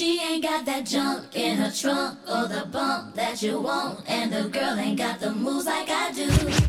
She ain't got that junk in her trunk or the bump that you want, and the girl ain't got the moves like I do.